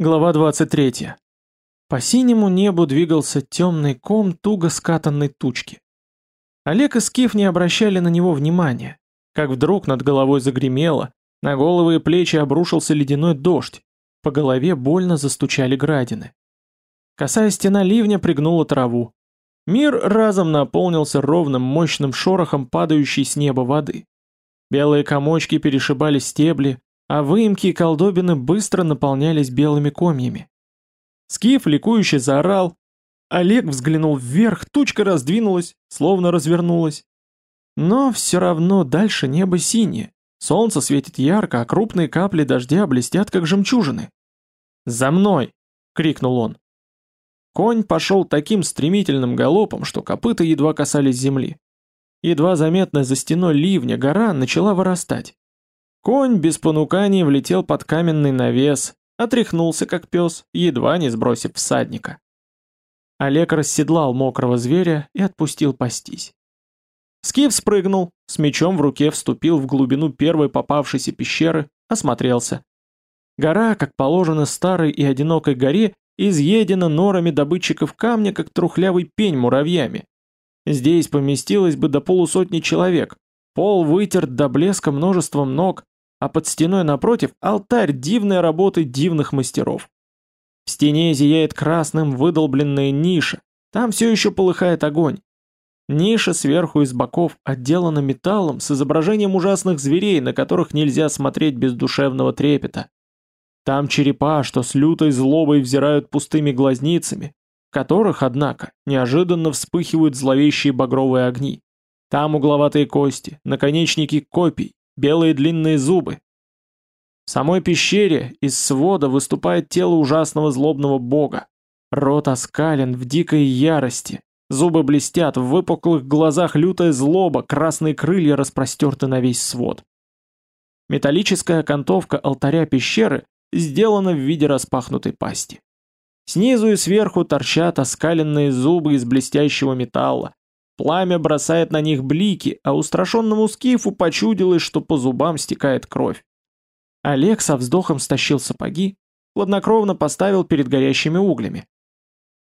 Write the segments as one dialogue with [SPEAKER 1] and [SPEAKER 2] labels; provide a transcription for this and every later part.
[SPEAKER 1] Глава 23. По синему небу двигался темный ком туго скатанной тучки. Олег и Скиф не обращали на него внимания, как вдруг над головой загремело, на головы и плечи обрушился ледяной дождь, по голове больно застучали градины. Косая стена ливня пригнула траву. Мир разом наполнился ровным мощным шорохом падающей с неба воды. Белые комочки перешибали стебли, а выемки и колдобины быстро наполнялись белыми комьями. Скиф ликующе заорал. Олег взглянул вверх, тучка раздвинулась, словно развернулась. Но все равно дальше небо синее. Солнце светит ярко, а крупные капли дождя блестят, как жемчужины. «За мной!» — крикнул он. Конь пошел таким стремительным галопом, что копыта едва касались земли. Едва заметная за стеной ливня гора начала вырастать. Конь без понуканий влетел под каменный навес, отряхнулся как пес, едва не сбросив всадника. Олег расседлал мокрого зверя и отпустил пастись. Скиф спрыгнул, с мечом в руке вступил в глубину первой попавшейся пещеры, осмотрелся. Гора, как положено старой и одинокой горе, изъедена норами добытчиков камня, как трухлявый пень муравьями. Здесь поместилось бы до полусотни человек, пол вытерт до блеска множеством ног, а под стеной напротив алтарь дивной работы дивных мастеров. В стене зияет красным выдолбленная ниша, там все еще полыхает огонь. Ниша сверху и с боков отделана металлом с изображением ужасных зверей, на которых нельзя смотреть без душевного трепета. Там черепа, что с лютой злобой взирают пустыми глазницами, в которых, однако, неожиданно вспыхивают зловещие багровые огни. Там угловатые кости, наконечники копий, белые длинные зубы. В самой пещере из свода выступает тело ужасного злобного бога. Рот оскален в дикой ярости, зубы блестят, в выпуклых глазах лютая злоба, красные крылья распростерты на весь свод. Металлическая окантовка алтаря пещеры сделана в виде распахнутой пасти. Снизу и сверху торчат оскаленные зубы из блестящего металла, Пламя бросает на них блики, а устрашенному скифу почудилось, что по зубам стекает кровь. Олег со вздохом стащил сапоги, хладнокровно поставил перед горящими углями.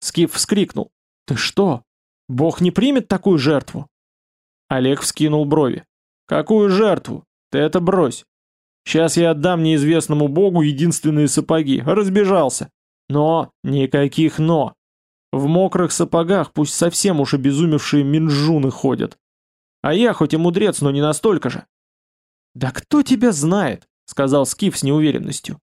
[SPEAKER 1] Скиф вскрикнул. «Ты что? Бог не примет такую жертву?» Олег вскинул брови. «Какую жертву? Ты это брось. Сейчас я отдам неизвестному богу единственные сапоги. Разбежался. Но никаких «но». В мокрых сапогах пусть совсем уж обезумевшие минжуны ходят. А я хоть и мудрец, но не настолько же. «Да кто тебя знает?» — сказал Скиф с неуверенностью.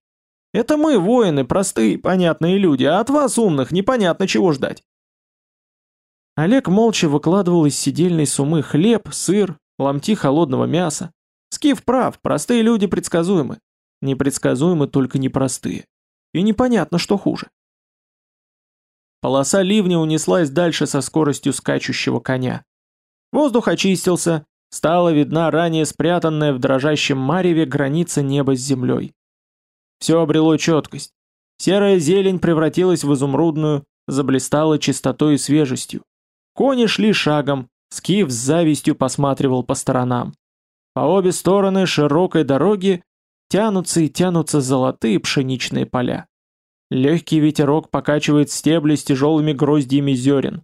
[SPEAKER 1] «Это мы, воины, простые, понятные люди, а от вас, умных, непонятно чего ждать». Олег молча выкладывал из сидельной сумы хлеб, сыр, ломти холодного мяса. Скиф прав, простые люди предсказуемы. Непредсказуемы только непростые. И непонятно, что хуже. Полоса ливня унеслась дальше со скоростью скачущего коня. Воздух очистился, стала видна ранее спрятанная в дрожащем мареве граница неба с землей. Все обрело четкость. Серая зелень превратилась в изумрудную, заблистала чистотой и свежестью. Кони шли шагом, Скиф с завистью посматривал по сторонам. По обе стороны широкой дороги тянутся и тянутся золотые пшеничные поля. Легкий ветерок покачивает стебли с тяжелыми гроздьями зерен.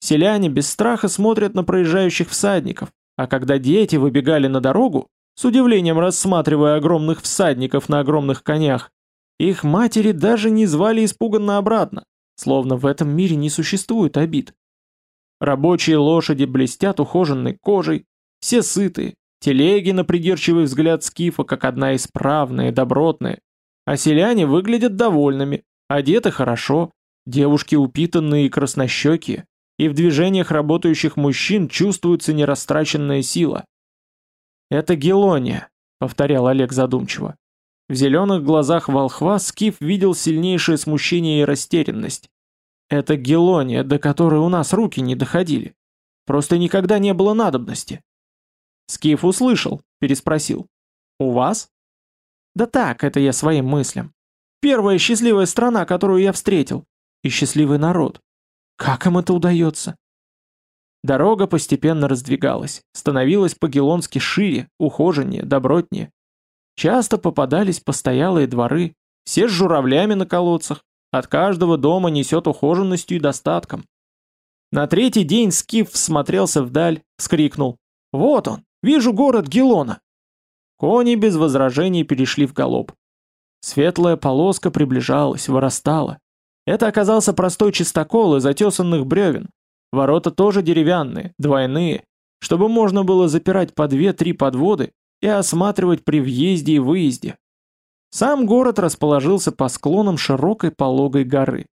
[SPEAKER 1] Селяне без страха смотрят на проезжающих всадников, а когда дети выбегали на дорогу, с удивлением рассматривая огромных всадников на огромных конях, их матери даже не звали испуганно обратно, словно в этом мире не существует обид. Рабочие лошади блестят ухоженной кожей, все сытые, телеги на придирчивый взгляд скифа, как одна исправная добротная, а селяне выглядят довольными, одеты хорошо, девушки упитанные и краснощекие, и в движениях работающих мужчин чувствуется нерастраченная сила. «Это Гелония», — повторял Олег задумчиво. В зеленых глазах волхва Скиф видел сильнейшее смущение и растерянность. «Это Гелония, до которой у нас руки не доходили. Просто никогда не было надобности». Скиф услышал, переспросил. «У вас?» Да так, это я своим мыслям. Первая счастливая страна, которую я встретил. И счастливый народ. Как им это удается? Дорога постепенно раздвигалась, становилась по-гелонски шире, ухоженнее, добротнее. Часто попадались постоялые дворы, все с журавлями на колодцах, от каждого дома несет ухоженностью и достатком. На третий день Скиф всмотрелся вдаль, вскрикнул. «Вот он! Вижу город Гелона!» Кони без возражений перешли в галоп. Светлая полоска приближалась, вырастала. Это оказался простой чистокол из отесанных бревен. Ворота тоже деревянные, двойные, чтобы можно было запирать по две-три подводы и осматривать при въезде и выезде. Сам город расположился по склонам широкой пологой горы.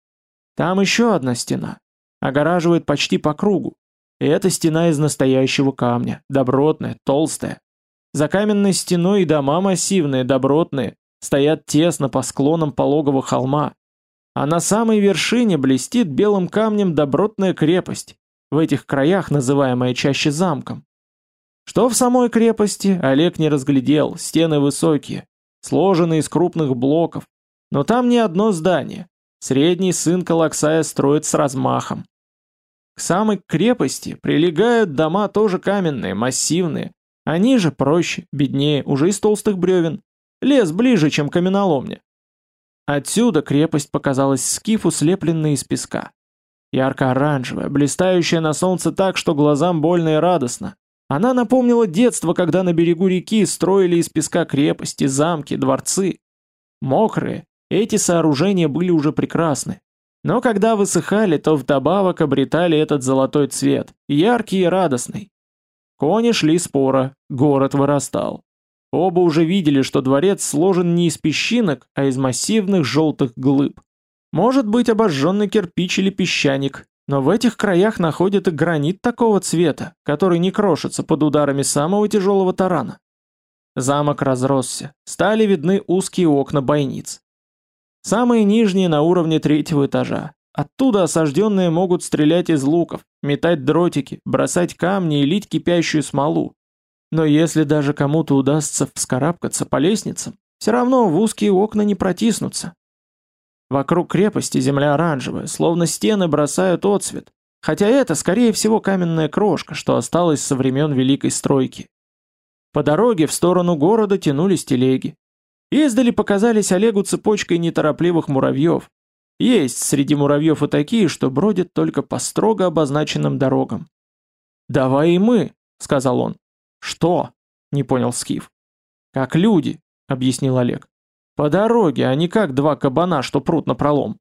[SPEAKER 1] Там еще одна стена, огораживает почти по кругу. И эта стена из настоящего камня, добротная, толстая. За каменной стеной и дома массивные, добротные, стоят тесно по склонам пологого холма. А на самой вершине блестит белым камнем добротная крепость, в этих краях называемая чаще замком. Что в самой крепости, Олег не разглядел, стены высокие, сложенные из крупных блоков, но там не одно здание, средний сын Калаксая строит с размахом. К самой крепости прилегают дома тоже каменные, массивные, они же проще, беднее, уже из толстых бревен, лес ближе, чем каменоломня. Отсюда крепость показалась скифу, слепленной из песка. Ярко-оранжевая, блистающая на солнце так, что глазам больно и радостно. Она напомнила детство, когда на берегу реки строили из песка крепости, замки, дворцы. Мокрые, эти сооружения были уже прекрасны. Но когда высыхали, то вдобавок обретали этот золотой цвет, яркий и радостный. Кони шли спора, город вырастал. Оба уже видели, что дворец сложен не из песчинок, а из массивных желтых глыб. Может быть обожженный кирпич или песчаник, но в этих краях находят и гранит такого цвета, который не крошится под ударами самого тяжелого тарана. Замок разросся, стали видны узкие окна бойниц. Самые нижние на уровне третьего этажа. Оттуда осажденные могут стрелять из луков, метать дротики, бросать камни и лить кипящую смолу. Но если даже кому-то удастся вскарабкаться по лестницам, все равно в узкие окна не протиснуться, Вокруг крепости земля оранжевая, словно стены бросают отсвет, хотя это, скорее всего, каменная крошка, что осталась со времен Великой Стройки. По дороге в сторону города тянулись телеги. Издали показались Олегу цепочкой неторопливых муравьев. Есть среди муравьев и такие, что бродят только по строго обозначенным дорогам. «Давай и мы», — сказал он. «Что?» — не понял Скиф. «Как люди», — объяснил Олег. «По дороге, а не как два кабана, что прут напролом».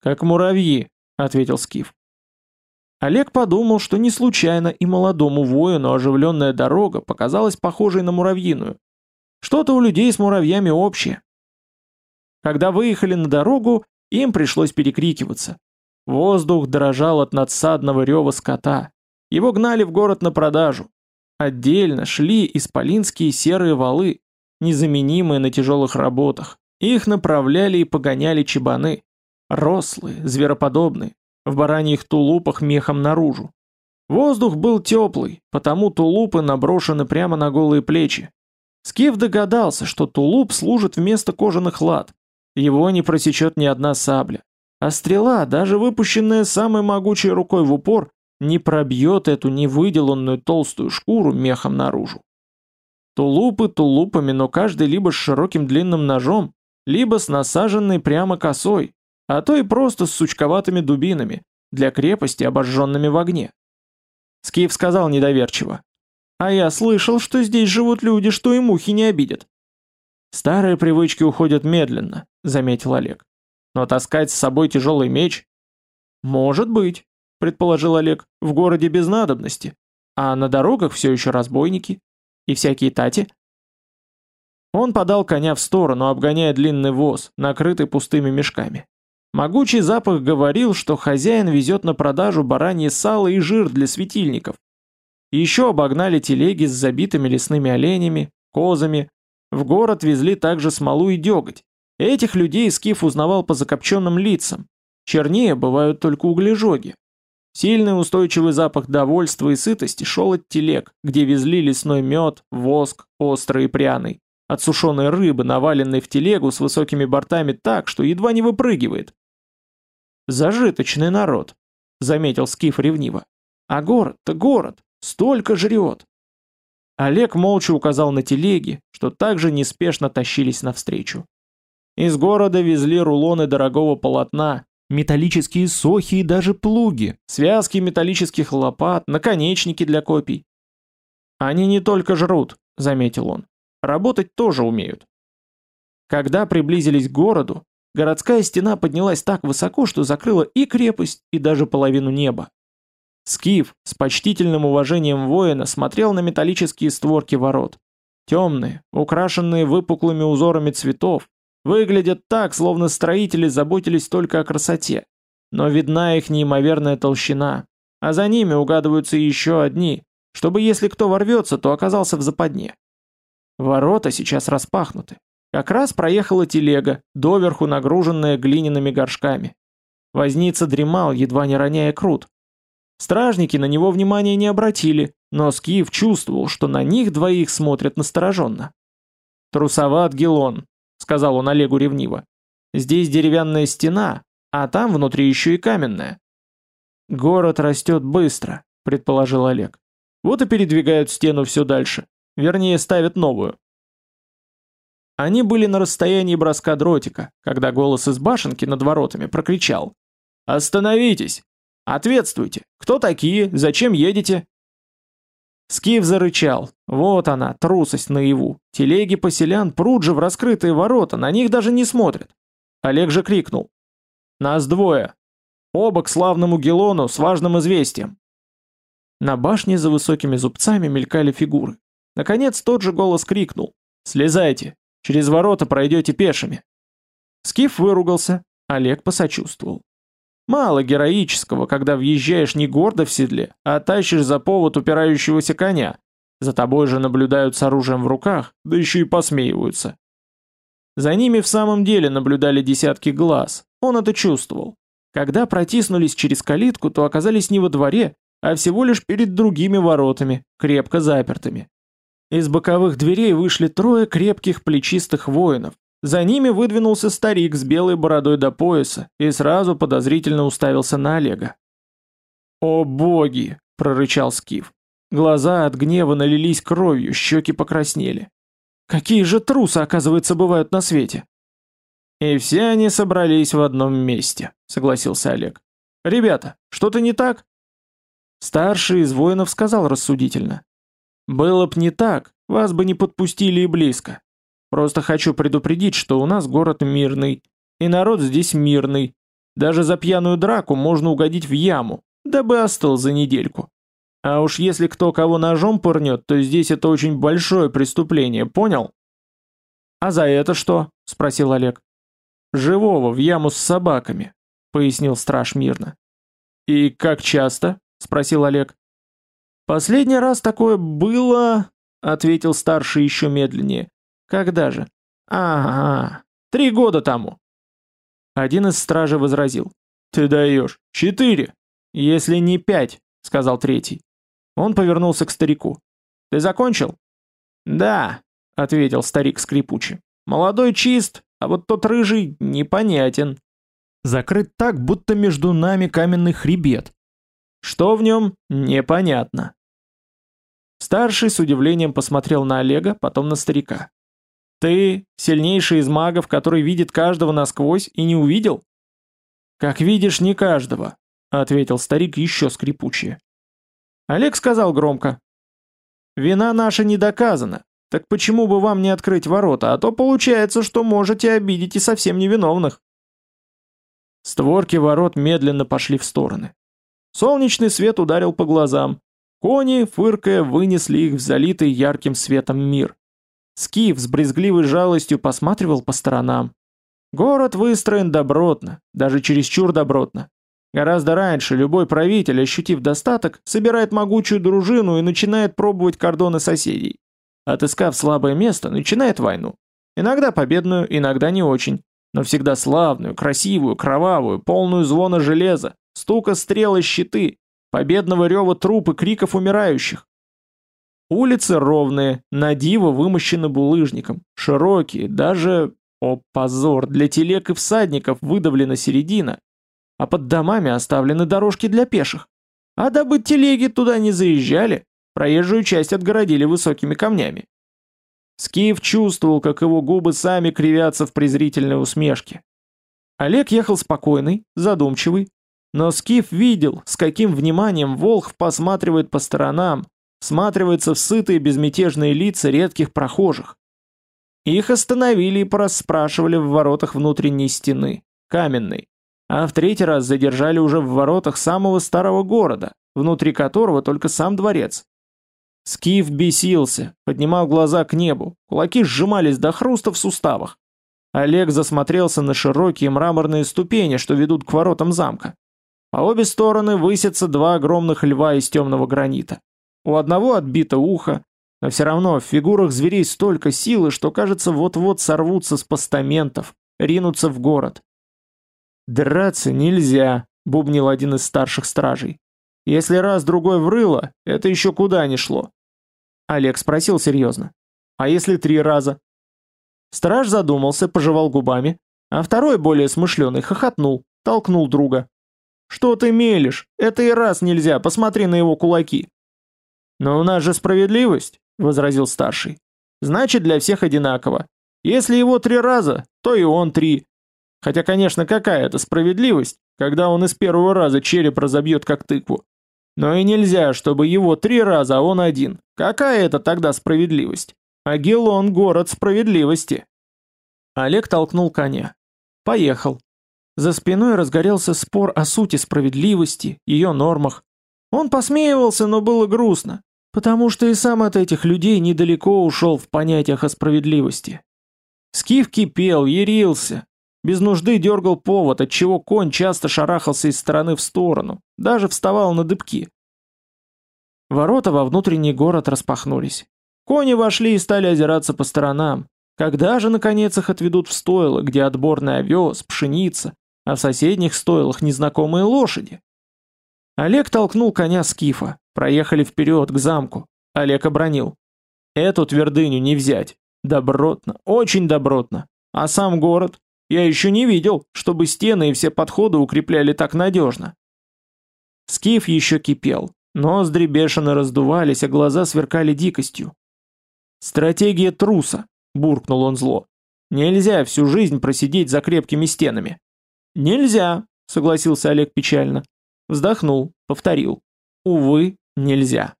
[SPEAKER 1] «Как муравьи», — ответил Скиф. Олег подумал, что не случайно и молодому воину оживленная дорога показалась похожей на муравьиную. Что-то у людей с муравьями общее. Когда выехали на дорогу, им пришлось перекрикиваться. Воздух дрожал от надсадного рева скота. Его гнали в город на продажу. Отдельно шли исполинские серые валы, незаменимые на тяжелых работах. Их направляли и погоняли чебаны. Рослые, звероподобные, в бараньих тулупах мехом наружу. Воздух был теплый, потому тулупы наброшены прямо на голые плечи. Скиф догадался, что тулуп служит вместо кожаных лад. Его не просечет ни одна сабля. А стрела, даже выпущенная самой могучей рукой в упор, не пробьет эту невыделанную толстую шкуру мехом наружу. Тулупы тулупами, но каждый либо с широким длинным ножом, либо с насаженной прямо косой, а то и просто с сучковатыми дубинами, для крепости, обожженными в огне. Скиф сказал недоверчиво. «А я слышал, что здесь живут люди, что и мухи не обидят». «Старые привычки уходят медленно», — заметил Олег. «Но таскать с собой тяжелый меч...» «Может быть», — предположил Олег, — «в городе без надобности. А на дорогах все еще разбойники. И всякие тати? Он подал коня в сторону, обгоняя длинный воз, накрытый пустыми мешками. Могучий запах говорил, что хозяин везет на продажу баранье сало и жир для светильников. Еще обогнали телеги с забитыми лесными оленями, козами. В город везли также смолу и деготь. Этих людей Скиф узнавал по закопченным лицам. Чернее бывают только углежоги. Сильный устойчивый запах довольства и сытости шел от телег, где везли лесной мед, воск, острый и пряный, от сушеной рыбы, наваленной в телегу с высокими бортами так, что едва не выпрыгивает. «Зажиточный народ», — заметил Скиф ревниво. «А город-то город, столько жрет». Олег молча указал на телеги, что также неспешно тащились навстречу. Из города везли рулоны дорогого полотна, металлические сохи и даже плуги, связки металлических лопат, наконечники для копий. «Они не только жрут», — заметил он, — «работать тоже умеют». Когда приблизились к городу, городская стена поднялась так высоко, что закрыла и крепость, и даже половину неба. Скиф с почтительным уважением воина смотрел на металлические створки ворот. Темные, украшенные выпуклыми узорами цветов, Выглядят так, словно строители заботились только о красоте. Но видна их неимоверная толщина. А за ними угадываются еще одни, чтобы если кто ворвется, то оказался в западне. Ворота сейчас распахнуты. Как раз проехала телега, доверху нагруженная глиняными горшками. Возница дремал, едва не роняя крут. Стражники на него внимания не обратили, но Скиф чувствовал, что на них двоих смотрят настороженно. Трусоват Гелон, — сказал он Олегу ревниво. «Здесь деревянная стена, а там внутри еще и каменная». «Город растет быстро», — предположил Олег. «Вот и передвигают стену все дальше. Вернее, ставят новую». Они были на расстоянии броска дротика, когда голос из башенки над воротами прокричал. «Остановитесь! Ответствуйте! Кто такие? Зачем едете?» Скиф зарычал. Вот она, трусость наяву. Телеги поселян прут же в раскрытые ворота, на них даже не смотрят. Олег же крикнул. «Нас двое. Оба к славному Гелону с важным известием». На башне за высокими зубцами мелькали фигуры. Наконец тот же голос крикнул. «Слезайте, через ворота пройдете пешими». Скиф выругался, Олег посочувствовал. Мало героического, когда въезжаешь не гордо в седле, а тащишь за повод упирающегося коня. За тобой же наблюдают с оружием в руках, да еще и посмеиваются. За ними в самом деле наблюдали десятки глаз, он это чувствовал. Когда протиснулись через калитку, то оказались не во дворе, а всего лишь перед другими воротами, крепко запертыми. Из боковых дверей вышли трое крепких плечистых воинов, за ними выдвинулся старик с белой бородой до пояса и сразу подозрительно уставился на Олега. «О боги!» — прорычал Скиф. Глаза от гнева налились кровью, щеки покраснели. «Какие же трусы, оказывается, бывают на свете!» «И все они собрались в одном месте», — согласился Олег. «Ребята, что-то не так?» Старший из воинов сказал рассудительно. «Было б не так, вас бы не подпустили и близко. Просто хочу предупредить, что у нас город мирный, и народ здесь мирный. Даже за пьяную драку можно угодить в яму, дабы остыл за недельку. А уж если кто кого ножом пырнет, то здесь это очень большое преступление, понял? А за это что? Спросил Олег. Живого в яму с собаками, пояснил страж мирно. И как часто? Спросил Олег. Последний раз такое было, ответил старший еще медленнее. Когда же? Ага, три года тому. Один из стражей возразил. Ты даешь. Четыре. Если не пять, сказал третий. Он повернулся к старику. Ты закончил? Да, ответил старик скрипуче. Молодой чист, а вот тот рыжий непонятен. Закрыт так, будто между нами каменный хребет. Что в нем, непонятно. Старший с удивлением посмотрел на Олега, потом на старика. Ты сильнейший из магов, который видит каждого насквозь и не увидел? Как видишь, не каждого, ответил старик еще скрипучее. Олег сказал громко. Вина наша не доказана. Так почему бы вам не открыть ворота, а то получается, что можете обидеть и совсем невиновных. Створки ворот медленно пошли в стороны. Солнечный свет ударил по глазам. Кони, фыркая, вынесли их в залитый ярким светом мир. Скиф с брезгливой жалостью посматривал по сторонам. Город выстроен добротно, даже чересчур добротно. Гораздо раньше любой правитель, ощутив достаток, собирает могучую дружину и начинает пробовать кордоны соседей. Отыскав слабое место, начинает войну. Иногда победную, иногда не очень, но всегда славную, красивую, кровавую, полную звона железа, стука стрел и щиты, победного рева труп и криков умирающих. Улицы ровные, на диво вымощены булыжником, широкие, даже, о позор, для телег и всадников выдавлена середина, а под домами оставлены дорожки для пеших. А дабы телеги туда не заезжали, проезжую часть отгородили высокими камнями. Скиф чувствовал, как его губы сами кривятся в презрительной усмешке. Олег ехал спокойный, задумчивый, но Скиф видел, с каким вниманием Волх посматривает по сторонам, всматривается в сытые безмятежные лица редких прохожих. Их остановили и порасспрашивали в воротах внутренней стены, каменной, а в третий раз задержали уже в воротах самого старого города, внутри которого только сам дворец. Скиф бесился, поднимал глаза к небу, кулаки сжимались до хруста в суставах. Олег засмотрелся на широкие мраморные ступени, что ведут к воротам замка. По обе стороны высятся два огромных льва из темного гранита. У одного отбито ухо, но все равно в фигурах зверей столько силы, что кажется вот-вот сорвутся с постаментов, ринутся в город. «Драться нельзя», — бубнил один из старших стражей. «Если раз-другой врыло, это еще куда ни шло». Олег спросил серьезно. «А если три раза?» Страж задумался, пожевал губами, а второй, более смышленый, хохотнул, толкнул друга. «Что ты мелешь? Это и раз нельзя, посмотри на его кулаки». «Но у нас же справедливость», — возразил старший. «Значит, для всех одинаково. Если его три раза, то и он три. Хотя, конечно, какая это справедливость, когда он из первого раза череп разобьет как тыкву. Но и нельзя, чтобы его три раза, а он один. Какая это тогда справедливость? Агилон – город справедливости. Олег толкнул коня. Поехал. За спиной разгорелся спор о сути справедливости, ее нормах. Он посмеивался, но было грустно, потому что и сам от этих людей недалеко ушел в понятиях о справедливости. Скиф кипел, ярился, без нужды дергал повод, отчего конь часто шарахался из стороны в сторону, даже вставал на дыбки. Ворота во внутренний город распахнулись. Кони вошли и стали озираться по сторонам. Когда же, наконец, их отведут в стойло, где отборный овес, пшеница, а в соседних стойлах незнакомые лошади? Олег толкнул коня скифа, проехали вперед к замку. Олег обронил. Эту твердыню не взять. Добротно, очень добротно. А сам город? Я еще не видел, чтобы стены и все подходы укрепляли так надежно. Скиф еще кипел. Ноздри бешено раздувались, а глаза сверкали дикостью. «Стратегия труса», — буркнул он зло. «Нельзя всю жизнь просидеть за крепкими стенами». «Нельзя», — согласился Олег печально. Вздохнул, повторил. «Увы, нельзя».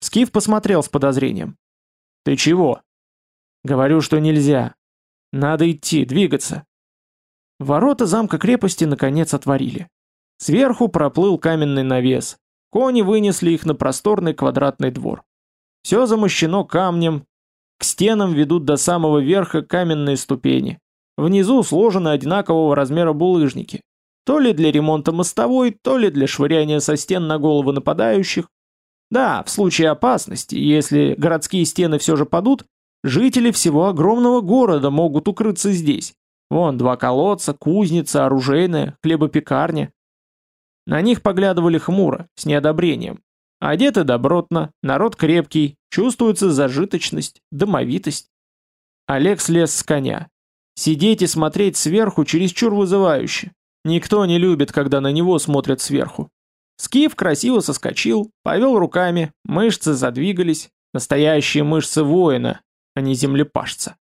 [SPEAKER 1] Скиф посмотрел с подозрением. «Ты чего?» «Говорю, что нельзя. Надо идти, двигаться. Ворота замка крепости наконец отворили. Сверху проплыл каменный навес. Кони вынесли их на просторный квадратный двор. Все замощено камнем. К стенам ведут до самого верха каменные ступени. Внизу сложены одинакового размера булыжники. То ли для ремонта мостовой, то ли для швыряния со стен на головы нападающих. Да, в случае опасности, если городские стены все же падут, Жители всего огромного города могут укрыться здесь. Вон два колодца, кузница, оружейная, хлебопекарня. На них поглядывали хмуро, с неодобрением. Одеты добротно, народ крепкий, чувствуется зажиточность, домовитость. Олег слез с коня. Сидеть и смотреть сверху чересчур вызывающе. Никто не любит, когда на него смотрят сверху. Скиф красиво соскочил, повел руками, мышцы задвигались, настоящие мышцы воина, а не землепашца.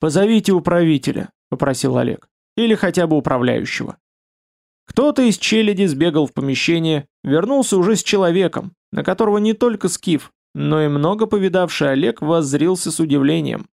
[SPEAKER 1] «Позовите управителя», — попросил Олег, — «или хотя бы управляющего». Кто-то из челяди сбегал в помещение, вернулся уже с человеком, на которого не только скиф, но и много повидавший Олег воззрился с удивлением.